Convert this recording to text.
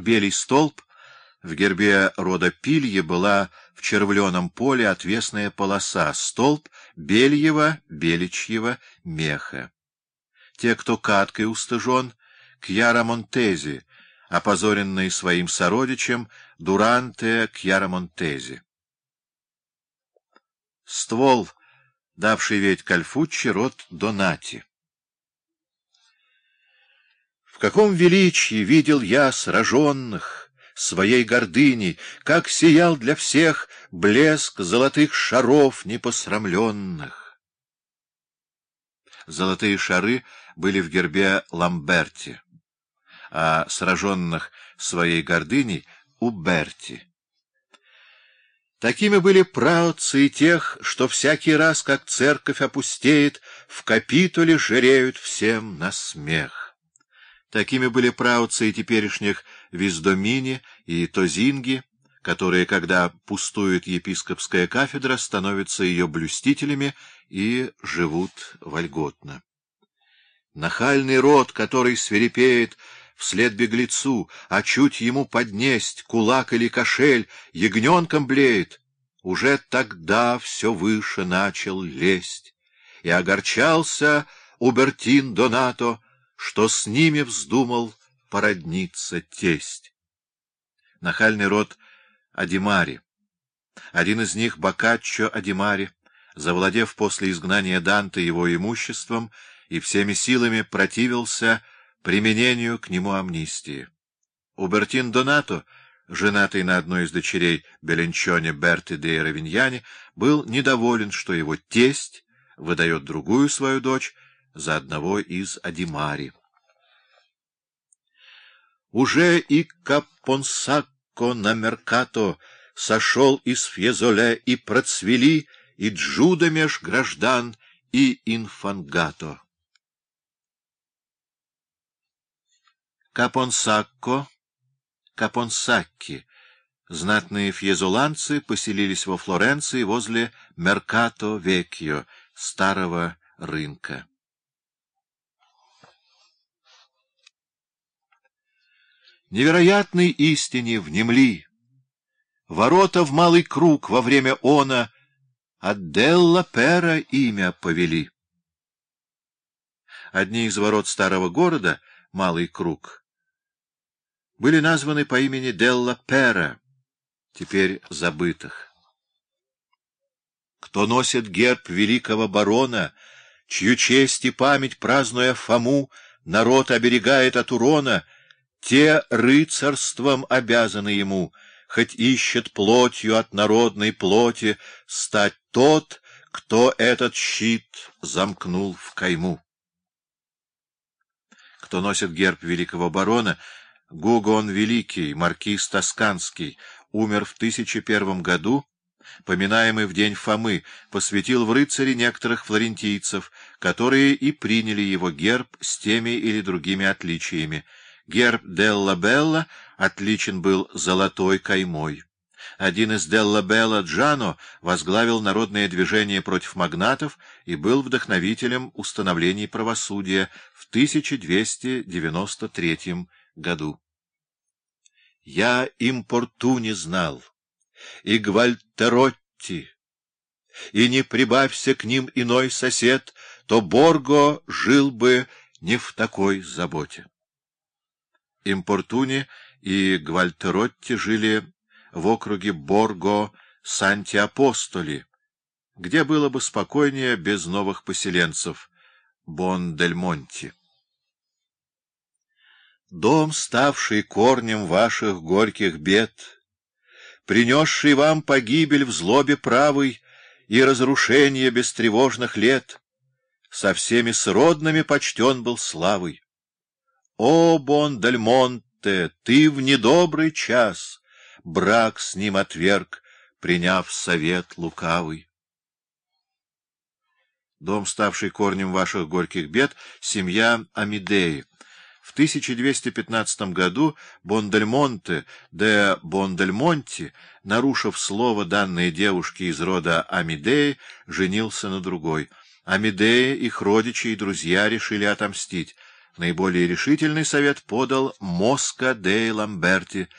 Белый столб в гербе рода Пилье была в червленом поле отвесная полоса, столб бельего, беличьего меха. Те, кто каткой устыжен, к Ярамонтези, опозоренный своим сородичем, Дуранте к Ярамонтези. Ствол, давший ведь Кальфуччи, род Донати. Каком величии видел я сраженных, своей гордыней, как сиял для всех блеск золотых шаров непосрамленных. Золотые шары были в гербе Ламберти, а сраженных своей гордыней — у Берти. Такими были праотцы и тех, что всякий раз, как церковь опустеет, в капитуле жиреют всем на смех. Такими были праотцы и теперешних Виздомини и Тозинги, которые, когда пустует епископская кафедра, становятся ее блюстителями и живут вольготно. Нахальный род, который свирепеет вслед беглецу, а чуть ему поднесть кулак или кошель, ягненком блеет, уже тогда все выше начал лезть. И огорчался Убертин Донато, что с ними вздумал породниться тесть. Нахальный род Адимари. Один из них, Бокаччо Адимари, завладев после изгнания Данте его имуществом и всеми силами противился применению к нему амнистии. Убертин Донато, женатый на одной из дочерей Беленчоне Берти де Равиньяне, был недоволен, что его тесть выдает другую свою дочь, за одного из Адимари. Уже и Капонсакко на Меркато сошел из Фьезоле и процвели и Джуда меж граждан, и Инфангато. Капонсакко, Капонсакки, знатные фьезоланцы поселились во Флоренции возле Меркато Векьо, старого рынка. Невероятной истине внемли. Ворота в малый круг во время она от Делла Пера имя повели. Одни из ворот старого города, малый круг, были названы по имени Делла Пера, теперь забытых. Кто носит герб великого барона, чью честь и память, празднуя Фому, народ оберегает от урона — те рыцарством обязаны ему, хоть ищет плотью от народной плоти стать тот, кто этот щит замкнул в кайму. Кто носит герб великого барона, Гугон Великий, маркиз Тосканский, умер в 1001 году, поминаемый в день Фомы, посвятил в рыцари некоторых флорентийцев, которые и приняли его герб с теми или другими отличиями. Герб Делла Белла отличен был золотой каймой. Один из Делла Белла Джано возглавил народное движение против магнатов и был вдохновителем установлений правосудия в 1293 году. Я импорту не знал, и Гвальтеротти, и не прибавься к ним иной сосед, то Борго жил бы не в такой заботе. Импортуни и Гвальтеротти жили в округе Борго-Санти-Апостоли, где было бы спокойнее без новых поселенцев Бон-дель-Монти. Дом, ставший корнем ваших горьких бед, принесший вам погибель в злобе правой и разрушение бестревожных лет, со всеми сродными почтен был славой. О, Бондальмонте, ты в недобрый час брак с ним отверг, приняв совет лукавый. Дом, ставший корнем ваших горьких бед, семья Амидеи. В 1215 году Бондельмонте де Бондельмонти, нарушив слово, данное девушке из рода Амидеи, женился на другой. Амидея, их родичи и друзья решили отомстить. Наиболее решительный совет подал Моска де Ламберти,